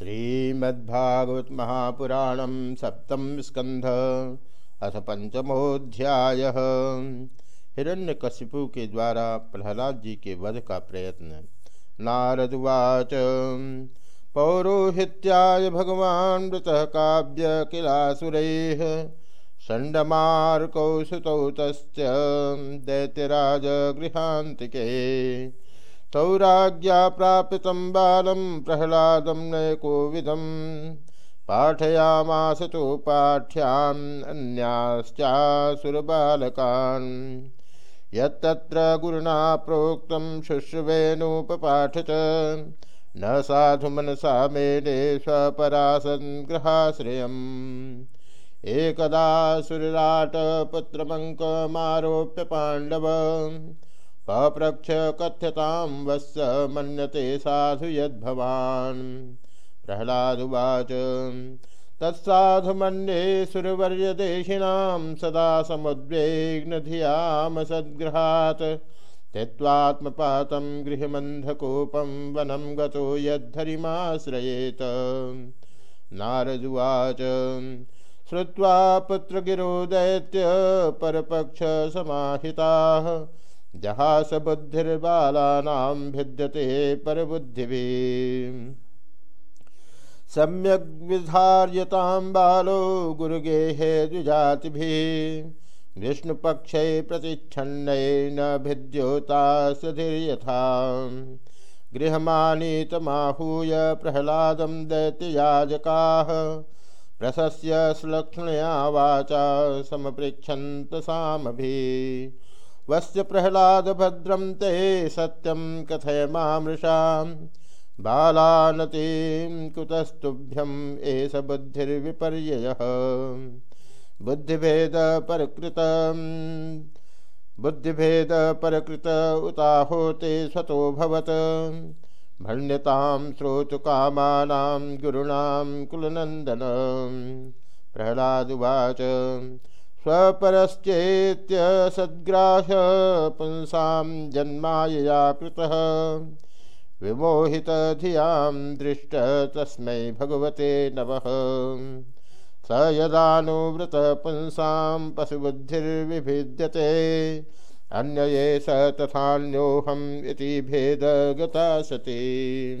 श्रीमद्भागवत महापुराणम सप्तम स्कंध अथ पंचमोध्याय हिरण्यकशिपु के द्वारा प्रहलाद जी के वध का प्रयत्न। नारदुवाच पौरोहित्याय भगवान मृत काव्य किलासुरैः षण्डमार्कौ सुतौ तस्य दैत्यराज गृहान्तिके तौराज्ञा प्रापित बालम प्रहलाद नयकोविदम पाठयामास तो पाठ्याम अन्याश्चासुरबालकान्। यत्र गुरुना प्रोक्तं शुश्रुवेणुपपाठ च न साधु मनसा मेने स्वपरासङ्ग्रहाश्रयम् एकदा सुरराटपुत्रमङ्कमारोप्य पाण्डव। पप्रक्ष कथ्यतां वत्स मन्यते साधु यद्भवान्। प्रह्लादुवाच तत्साधु मन्ये सुरवर्यदेशिनां सदा समुद्वेग्नधियाम सद्गृहात्। त्यक्त्वात्मपातं गृहमन्धकूपं वनं गतो यद्धरिमाश्रयेत। नारदुवाच श्रुत्वा पुत्रगिरो दैत्य परपक्षसमाहिताः। जहास बुद्धिर्बालानां भिद्यते परबुद्धिभिः। सम्यग् विधार्यतां बालो गुरुगेहे द्विजातिभिः विष्णुपक्षै प्रतिच्छन्नै न भिद्योता सुधीर्यथा। गृहमानीतमाहूय प्रह्लादं दैत्ययाजकाः प्रशस्य सुलक्ष्मया वाचा समपृच्छन्त सामभिः वस्य प्रहलाद भद्रम ते सत्यम कथय मामृषा बालानतीं कुतस्तुभ्यम एष बुद्धिर्विपर्य बुद्धिभेद परकृत बुद्धिभेद परकृत उताहोते स्वतो भवत। भण्यतां श्रोतुकामानां गुरुणां कुलनन्दन। प्रह्लादुवाच स्वपरश्चेत्य सद्ग्राह पुंसां जन्मायया कृतः। विमोहितधियाँ दृष्ट तस्मै भगवते नमः। स यदानुवृतः पुंसां पशुबुद्धिर्विभिद्यते। अन्यये स तथान्योऽहम् इति भेदगता सती।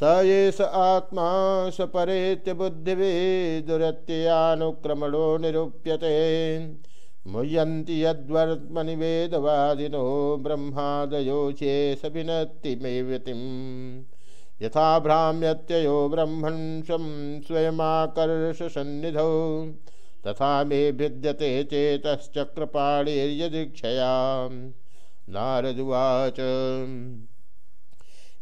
स एष आत्मा सपरेत्य बुद्धिवेदुरत्ययानुक्रमणो निरूप्यते। मुह्यन्ति यद्वर्त्मनि वेदवादिनो ब्रह्मादयोचे सभिनत्तिमेव्यतिम् यथा भ्राम्यत्ययो ब्रह्मन् स्वं स्वयमाकर्षसन्निधौ। तथा मे भिद्यते चेतश्चक्रपाणिर्यदीक्षया नारदुवाच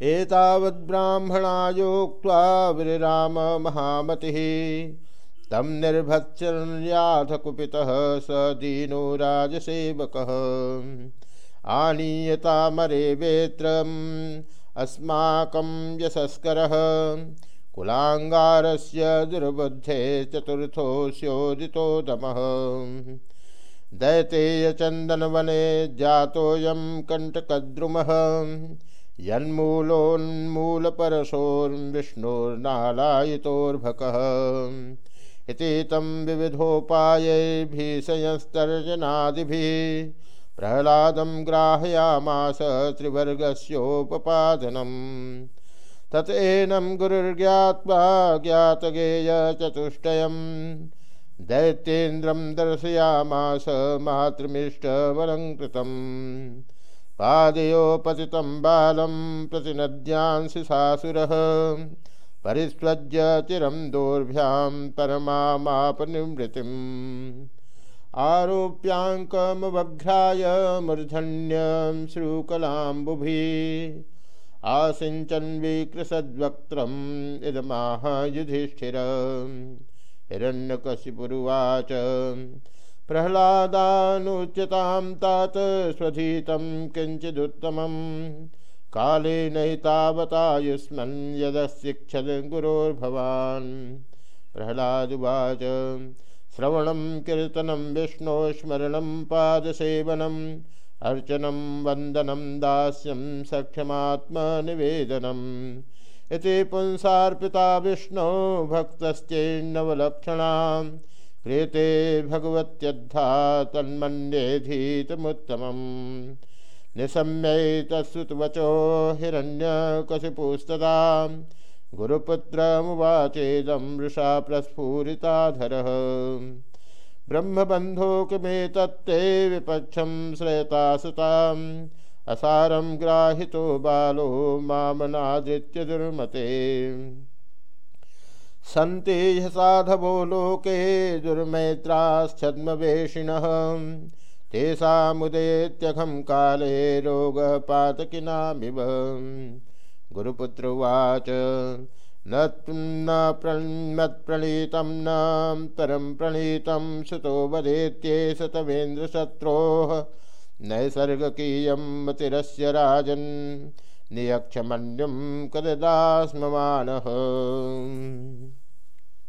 एतावद्ब्राह्मणायोक्त्वा विराम महामतिः। तं निर्भत्सन्याथ कुपितः स दीनो राजसेवकः। आनीयतामरे वेत्रम्, अस्माकं यशस्करः। कुलाङ्गारस्य दुर्बुद्धे चतुर्थोऽस्योदितोदमः दैतेयचन्दनवने जातोऽयं कण्टकद्रुमः। यन्मूलोन्मूलपरशोर्विष्णोर्नालायितोर्भकः इति तं विविधोपायैर्भीषयस्तर्जनादिभिः प्रह्लादं ग्राहयामास त्रिवर्गस्योपपादनम्। तत एनं गुरुर्ज्ञात्वा ज्ञातगेयचतुष्टयं दर्शयामास मातृमिष्टवलङ्कृतम्। पादयोपतितं बालं प्रतिनद्यांसि सासुरः। परिस्वज्य चिरं दोर्भ्यां परमामापनिवृत्तिम् आरोप्याङ्कमवघ्राय मूर्धन्यं श्रूकलाम्बुभिः। आसिञ्चन् विकृसद्वक्त्रम् इदमाह युधिष्ठिर हिरण्यकशिपुरुवाच प्रह्लादानुच्यतां तात स्वधीतं किञ्चिदुत्तमं काले नैतावतायुष्मन् यदशिक्षद गुरोर्भवान् प्रह्लादुवाच, श्रवणं कीर्तनं विष्णोस्मरणं पादसेवनम् अर्चनं वन्दनं दास्यं सख्यमात्मनिवेदनम् इति पुंसार्पिता विष्णु भक्तश्चेन्नवलक्षणां क्रियते भगवत्यद्धा तन्मन्येधीतमुत्तमम् निशम्यैतश्रुतवचो हिरण्यकशिपुस्तदा गुरुपुत्रमुवाचेदं वृषा प्रस्फुरिताधरः। ब्रह्मबन्धो किमेतत्ते विपक्षं श्रयता सुताम् असारं ग्राहितो बालो मामनादृत्य दुर्मते सन्ति साधवो लोके दुर्मैत्राश्छद्मवेषिणः तेषामुदेत्यघं काले रोगपातकिनामिव। गुरुपुत्र उवाच न मत्प्रणीतं न परं प्रणीतं सुतो वदेत्येष तवेन्द्रशत्रोः नैसर्गकीयं मतिरस्य राजन्। नियक्षमन्युं कददास्ममानः।